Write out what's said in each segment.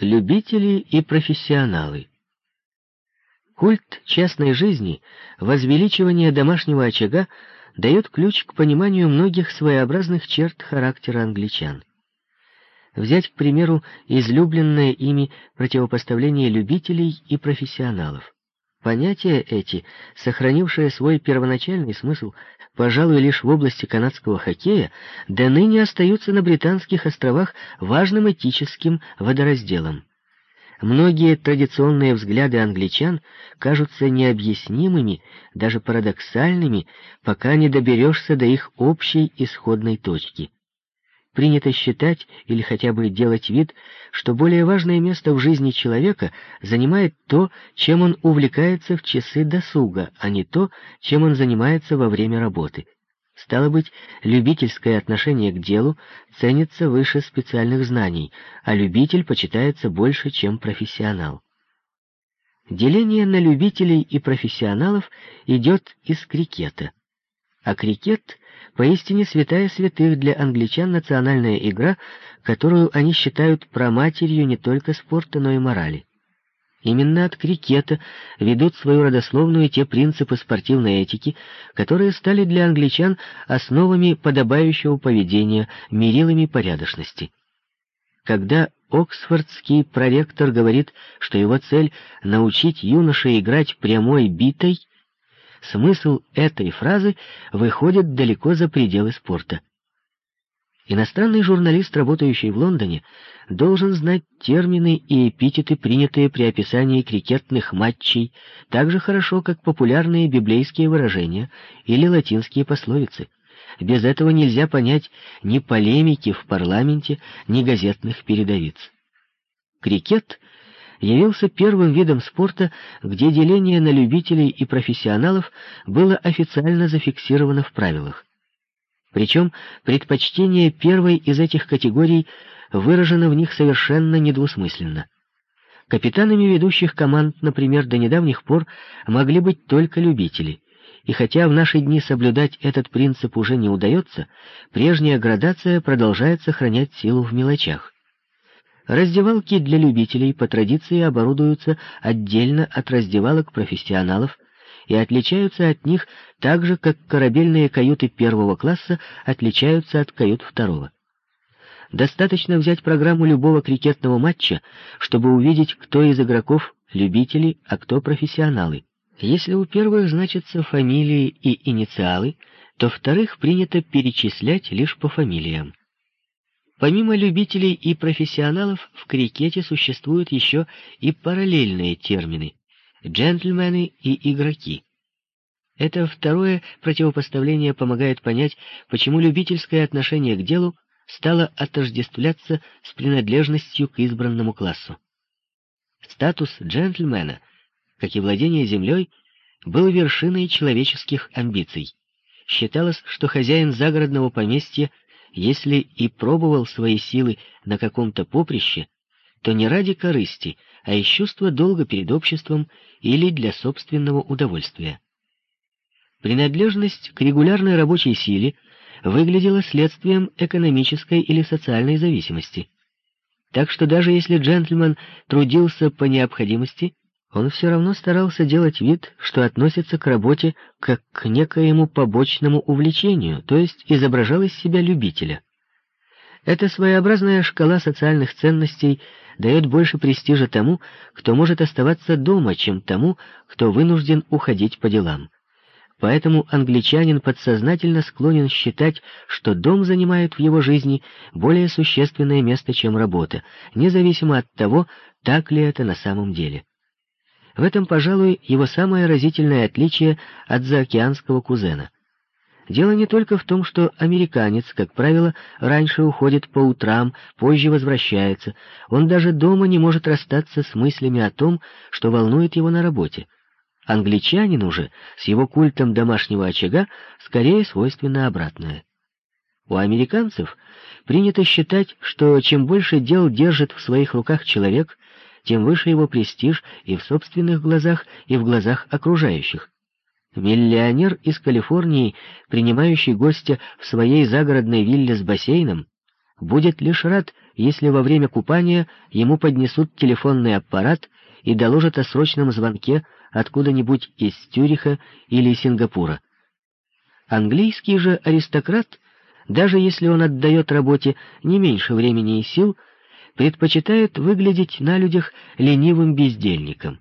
Любители и профессионалы. Культ частной жизни, возвеличивание домашнего очага дает ключ к пониманию многих своеобразных черт характера англичан. Взять, к примеру, излюбленное ими противопоставление любителей и профессионалов. Понятия эти, сохранившие свой первоначальный смысл, пожалуй, лишь в области канадского хоккея, до ныне остаются на Британских островах важным этическим водоразделом. Многие традиционные взгляды англичан кажутся необъяснимыми, даже парадоксальными, пока не доберешься до их общей исходной точки принято считать или хотя бы делать вид, что более важное место в жизни человека занимает то, чем он увлекается в часы досуга, а не то, чем он занимается во время работы. Стало быть, любительское отношение к делу ценится выше специальных знаний, а любитель почитается больше, чем профессионал. Деление на любителей и профессионалов идет из крикета, а крикет Поистине святая святых для англичан национальная игра, которую они считают проматерью не только спорта, но и морали. Именно от крикета ведут свою родословную те принципы спортивной этики, которые стали для англичан основами подобающего поведения, мерилами порядочности. Когда Оксфордский проректор говорит, что его цель — научить юношей играть прямой битой, смысл этой фразы выходит далеко за пределы спорта. Иностранный журналист, работающий в Лондоне, должен знать термины и эпитеты, принятые при описании крикетных матчей, так же хорошо, как популярные библейские выражения или латинские пословицы. Без этого нельзя понять ни полемики в парламенте, ни газетных передовиц. Крикет явился первым видом спорта, где деление на любителей и профессионалов было официально зафиксировано в правилах. Причем предпочтение первой из этих категорий выражено в них совершенно недвусмысленно. Капитанами ведущих команд, например, до недавних пор могли быть только любители, и хотя в наши дни соблюдать этот принцип уже не удается, прежняя градация продолжает сохранять силу в мелочах. Раздевалки для любителей по традиции оборудуются отдельно от раздевалок профессионалов и отличаются от них так же, как корабельные каюты первого класса отличаются от кают второго. Достаточно взять программу любого крикетного матча, чтобы увидеть, кто из игроков любители, а кто профессионалы. Если у первых значатся фамилии и инициалы, то вторых принято перечислять лишь по фамилиям. Помимо любителей и профессионалов, в крикете существуют еще и параллельные термины — джентльмены и игроки. Это второе противопоставление помогает понять, почему любительское отношение к делу стало отождествляться с принадлежностью к избранному классу. Статус джентльмена, как и владение землей, был вершиной человеческих амбиций. Считалось, что хозяин загородного поместья если и пробовал свои силы на каком-то поприще, то не ради корысти, а из чувства долга перед обществом или для собственного удовольствия. Принадлежность к регулярной рабочей силе выглядела следствием экономической или социальной зависимости. Так что даже если джентльмен трудился по необходимости, он все равно старался делать вид, что относится к работе как к некоему побочному увлечению, то есть изображал из себя любителя. Эта своеобразная шкала социальных ценностей дает больше престижа тому, кто может оставаться дома, чем тому, кто вынужден уходить по делам. Поэтому англичанин подсознательно склонен считать, что дом занимает в его жизни более существенное место, чем работа, независимо от того, так ли это на самом деле. В этом, пожалуй, его самое разительное отличие от заокеанского кузена. Дело не только в том, что американец, как правило, раньше уходит по утрам, позже возвращается. Он даже дома не может расстаться с мыслями о том, что волнует его на работе. Англичанину же, с его культом домашнего очага, скорее свойственно обратное. У американцев принято считать, что чем больше дел держит в своих руках человек, тем выше его престиж и в собственных глазах, и в глазах окружающих. Миллионер из Калифорнии, принимающий гостя в своей загородной вилле с бассейном, будет лишь рад, если во время купания ему поднесут телефонный аппарат и доложат о срочном звонке откуда-нибудь из Тюриха или Сингапура. Английский же аристократ, даже если он отдает работе не меньше времени и сил, предпочитает выглядеть на людях ленивым бездельником.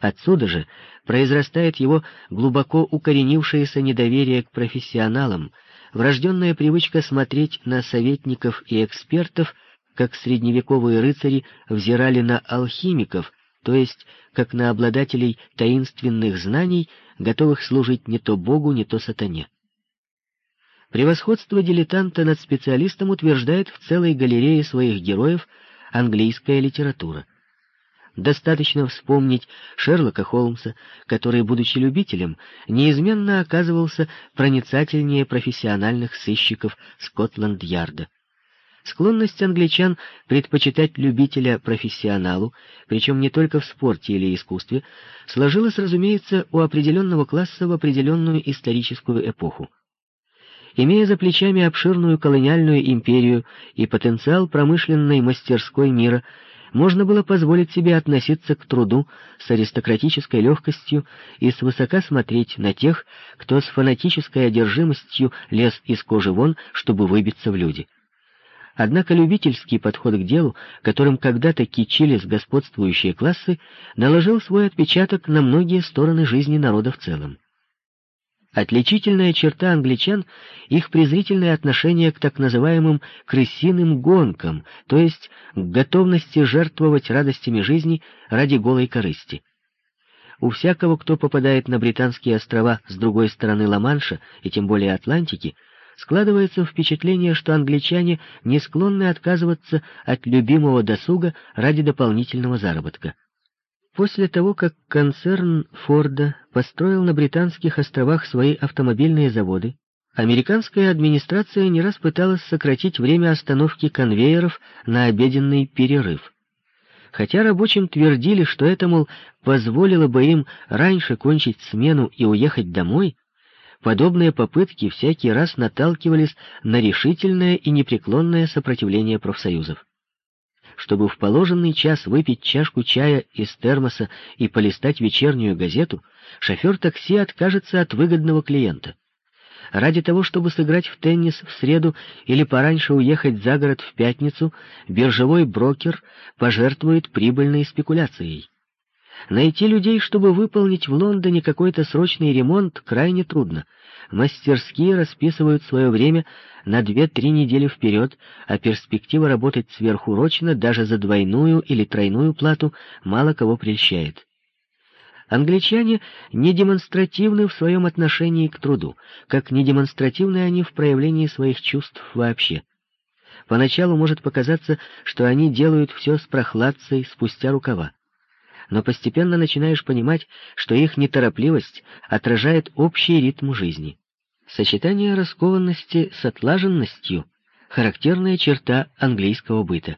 Отсюда же произрастает его глубоко укоренившееся недоверие к профессионалам, врожденная привычка смотреть на советников и экспертов, как средневековые рыцари взирали на алхимиков, то есть как на обладателей таинственных знаний, готовых служить не то Богу, не то сатане. Превосходство дилетанта над специалистом утверждает в целой галерее своих героев английская литература. Достаточно вспомнить Шерлока Холмса, который, будучи любителем, неизменно оказывался проницательнее профессиональных сыщиков Скотланд-Ярда. Склонность англичан предпочитать любителя профессионалу, причем не только в спорте или искусстве, сложилась, разумеется, у определенного класса в определенную историческую эпоху. Имея за плечами обширную колониальную империю и потенциал промышленной мастерской мира, можно было позволить себе относиться к труду с аристократической легкостью и свысока смотреть на тех, кто с фанатической одержимостью лез из кожи вон, чтобы выбиться в люди. Однако любительский подход к делу, которым когда-то кичились господствующие классы, наложил свой отпечаток на многие стороны жизни народа в целом. Отличительная черта англичан — их презрительное отношение к так называемым «крысиным гонкам», то есть к готовности жертвовать радостями жизни ради голой корысти. У всякого, кто попадает на британские острова с другой стороны Ла-Манша, и тем более Атлантики, складывается впечатление, что англичане не склонны отказываться от любимого досуга ради дополнительного заработка. После того, как концерн Форда построил на британских островах свои автомобильные заводы, американская администрация не раз пыталась сократить время остановки конвейеров на обеденный перерыв. Хотя рабочим твердили, что это, мол, позволило бы им раньше кончить смену и уехать домой, подобные попытки всякий раз наталкивались на решительное и непреклонное сопротивление профсоюзов. Чтобы в положенный час выпить чашку чая из термоса и полистать вечернюю газету, шофер такси откажется от выгодного клиента. Ради того, чтобы сыграть в теннис в среду или пораньше уехать за город в пятницу, биржевой брокер пожертвует прибыльной спекуляцией. Найти людей, чтобы выполнить в Лондоне какой-то срочный ремонт, крайне трудно. Мастерские расписывают свое время на две-три недели вперед, а перспектива работать сверхурочно даже за двойную или тройную плату мало кого прельщает. Англичане не демонстративны в своем отношении к труду, как не демонстративны они в проявлении своих чувств вообще. Поначалу может показаться, что они делают все с прохладцей спустя рукава но постепенно начинаешь понимать, что их неторопливость отражает общий ритм жизни. Сочетание раскованности с отлаженностью — характерная черта английского быта.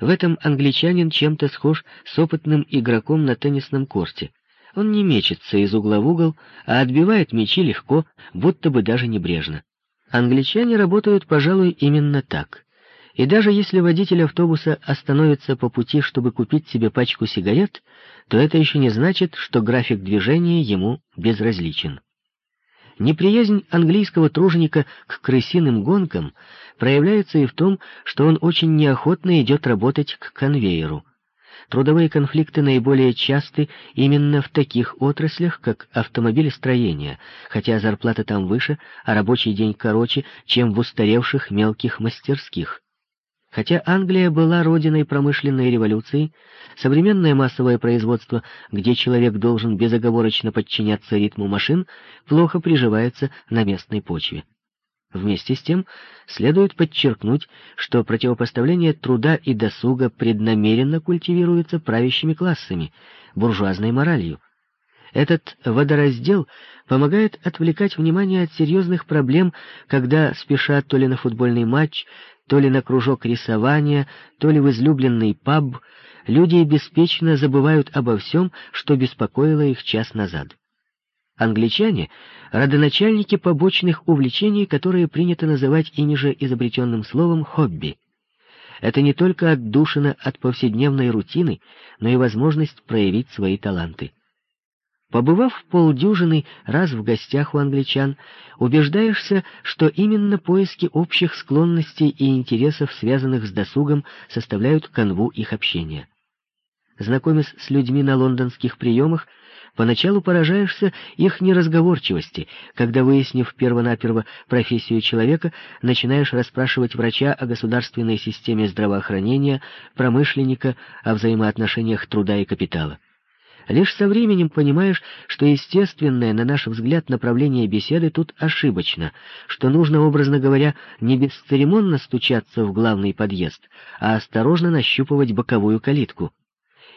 В этом англичанин чем-то схож с опытным игроком на теннисном корте. Он не мечется из угла в угол, а отбивает мячи легко, будто бы даже небрежно. Англичане работают, пожалуй, именно так. И даже если водитель автобуса остановится по пути, чтобы купить себе пачку сигарет, то это еще не значит, что график движения ему безразличен. Неприязнь английского труженика к крысиным гонкам проявляется и в том, что он очень неохотно идет работать к конвейеру. Трудовые конфликты наиболее часты именно в таких отраслях, как автомобилестроение, хотя зарплата там выше, а рабочий день короче, чем в устаревших мелких мастерских. Хотя Англия была родиной промышленной революции, современное массовое производство, где человек должен безоговорочно подчиняться ритму машин, плохо приживается на местной почве. Вместе с тем, следует подчеркнуть, что противопоставление труда и досуга преднамеренно культивируется правящими классами, буржуазной моралью. Этот водораздел помогает отвлекать внимание от серьезных проблем, когда спешат то ли на футбольный матч, то ли на кружок рисования, то ли в излюбленный паб, люди беспечно забывают обо всем, что беспокоило их час назад. Англичане — родоначальники побочных увлечений, которые принято называть ими же изобретенным словом «хобби». Это не только отдушина от повседневной рутины, но и возможность проявить свои таланты. Побывав полдюжины раз в гостях у англичан, убеждаешься, что именно поиски общих склонностей и интересов, связанных с досугом, составляют канву их общения. Знакомясь с людьми на лондонских приемах, Поначалу поражаешься их неразговорчивости, когда, выяснив первонаперво профессию человека, начинаешь расспрашивать врача о государственной системе здравоохранения, промышленника, о взаимоотношениях труда и капитала. Лишь со временем понимаешь, что естественное, на наш взгляд, направление беседы тут ошибочно, что нужно, образно говоря, не бесцеремонно стучаться в главный подъезд, а осторожно нащупывать боковую калитку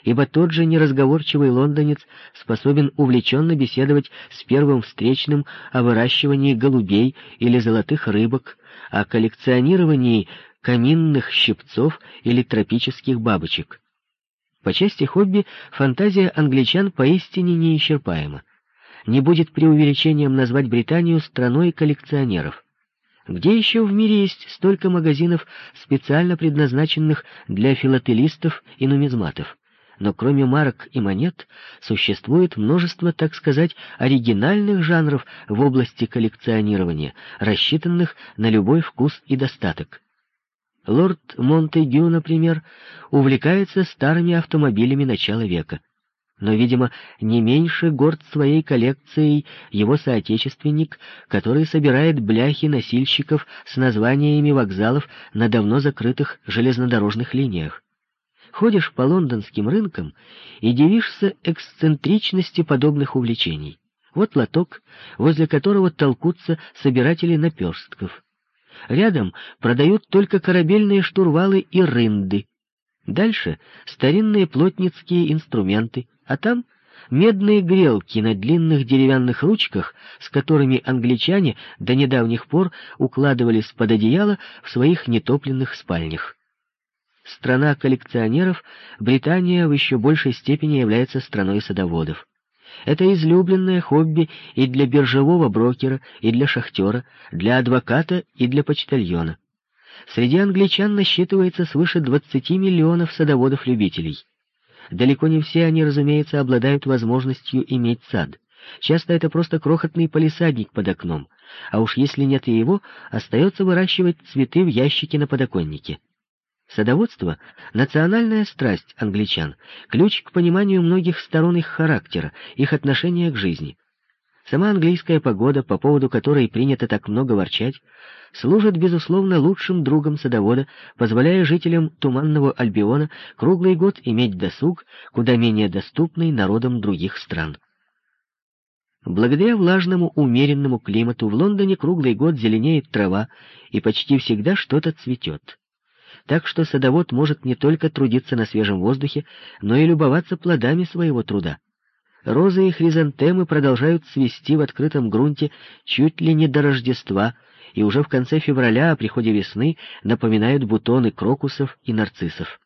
ибо тот же неразговорчивый лондонец способен увлеченно беседовать с первым встречным о выращивании голубей или золотых рыбок, о коллекционировании каминных щипцов или тропических бабочек. По части хобби фантазия англичан поистине неисчерпаема. Не будет преувеличением назвать Британию страной коллекционеров. Где еще в мире есть столько магазинов, специально предназначенных для филателистов и нумизматов? но кроме марок и монет существует множество, так сказать, оригинальных жанров в области коллекционирования, рассчитанных на любой вкус и достаток. Лорд Монтегю, например, увлекается старыми автомобилями начала века. Но, видимо, не меньше горд своей коллекцией его соотечественник, который собирает бляхи носильщиков с названиями вокзалов на давно закрытых железнодорожных линиях ходишь по лондонским рынкам и дивишься эксцентричности подобных увлечений. Вот лоток, возле которого толкутся собиратели наперстков. Рядом продают только корабельные штурвалы и рынды. Дальше старинные плотницкие инструменты, а там медные грелки на длинных деревянных ручках, с которыми англичане до недавних пор укладывались под одеяло в своих нетопленных спальнях. Страна коллекционеров, Британия в еще большей степени является страной садоводов. Это излюбленное хобби и для биржевого брокера, и для шахтера, для адвоката и для почтальона. Среди англичан насчитывается свыше 20 миллионов садоводов-любителей. Далеко не все они, разумеется, обладают возможностью иметь сад. Часто это просто крохотный полисадник под окном, а уж если нет и его, остается выращивать цветы в ящике на подоконнике. Садоводство — национальная страсть англичан, ключ к пониманию многих сторон их характера, их отношения к жизни. Сама английская погода, по поводу которой принято так много ворчать, служит, безусловно, лучшим другом садовода, позволяя жителям Туманного Альбиона круглый год иметь досуг, куда менее доступный народам других стран. Благодаря влажному, умеренному климату в Лондоне круглый год зеленеет трава, и почти всегда что-то цветет так что садовод может не только трудиться на свежем воздухе, но и любоваться плодами своего труда. Розы и хризантемы продолжают цвести в открытом грунте чуть ли не до Рождества, и уже в конце февраля о приходе весны напоминают бутоны крокусов и нарциссов.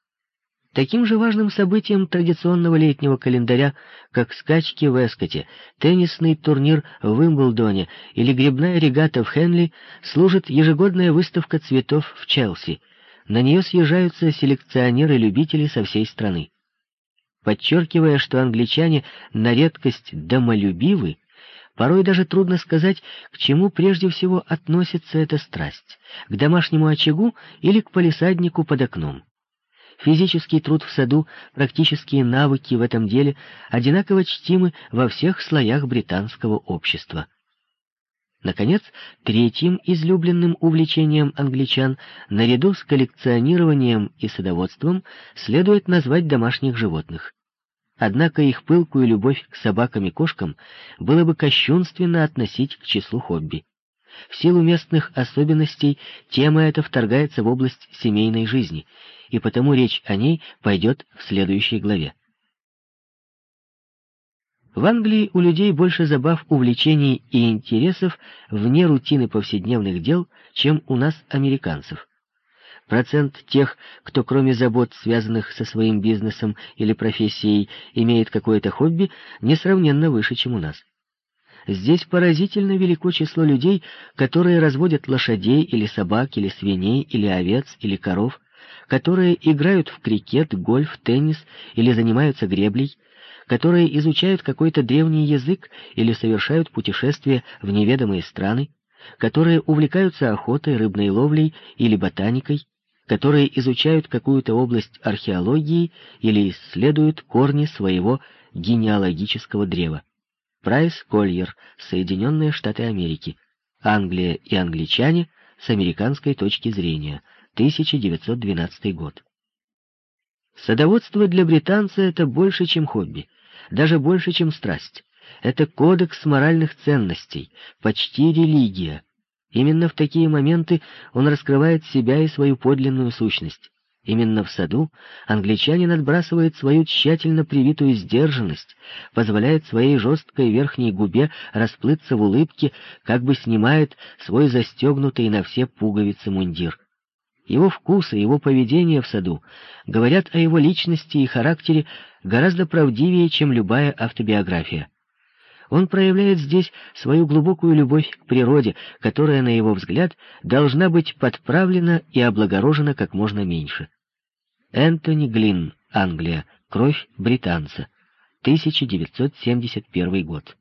Таким же важным событием традиционного летнего календаря, как скачки в Эскоте, теннисный турнир в Уимблдоне или грибная регата в Хенли, служит ежегодная выставка цветов в Челси — на нее съезжаются селекционеры-любители со всей страны. Подчеркивая, что англичане на редкость домолюбивы, порой даже трудно сказать, к чему прежде всего относится эта страсть — к домашнему очагу или к полисаднику под окном. Физический труд в саду, практические навыки в этом деле одинаково чтимы во всех слоях британского общества. Наконец, третьим излюбленным увлечением англичан, наряду с коллекционированием и садоводством, следует назвать домашних животных. Однако их пылкую любовь к собакам и кошкам было бы кощунственно относить к числу хобби. В силу местных особенностей тема эта вторгается в область семейной жизни, и потому речь о ней пойдет в следующей главе. В Англии у людей больше забав, увлечений и интересов вне рутины повседневных дел, чем у нас, американцев. Процент тех, кто кроме забот, связанных со своим бизнесом или профессией, имеет какое-то хобби, несравненно выше, чем у нас. Здесь поразительно велико число людей, которые разводят лошадей или собак, или свиней, или овец, или коров, которые играют в крикет, гольф, теннис или занимаются греблей, которые изучают какой-то древний язык или совершают путешествия в неведомые страны, которые увлекаются охотой, рыбной ловлей или ботаникой, которые изучают какую-то область археологии или исследуют корни своего генеалогического древа. Прайс Кольер, Соединенные Штаты Америки, Англия и англичане с американской точки зрения, 1912 год. Садоводство для британца — это больше, чем хобби, даже больше, чем страсть. Это кодекс моральных ценностей, почти религия. Именно в такие моменты он раскрывает себя и свою подлинную сущность. Именно в саду англичанин отбрасывает свою тщательно привитую сдержанность, позволяет своей жесткой верхней губе расплыться в улыбке, как бы снимает свой застегнутый на все пуговицы мундир. Его вкус и его поведение в саду говорят о его личности и характере гораздо правдивее, чем любая автобиография. Он проявляет здесь свою глубокую любовь к природе, которая, на его взгляд, должна быть подправлена и облагорожена как можно меньше. Энтони Глин, Англия. Кровь британца. 1971 год.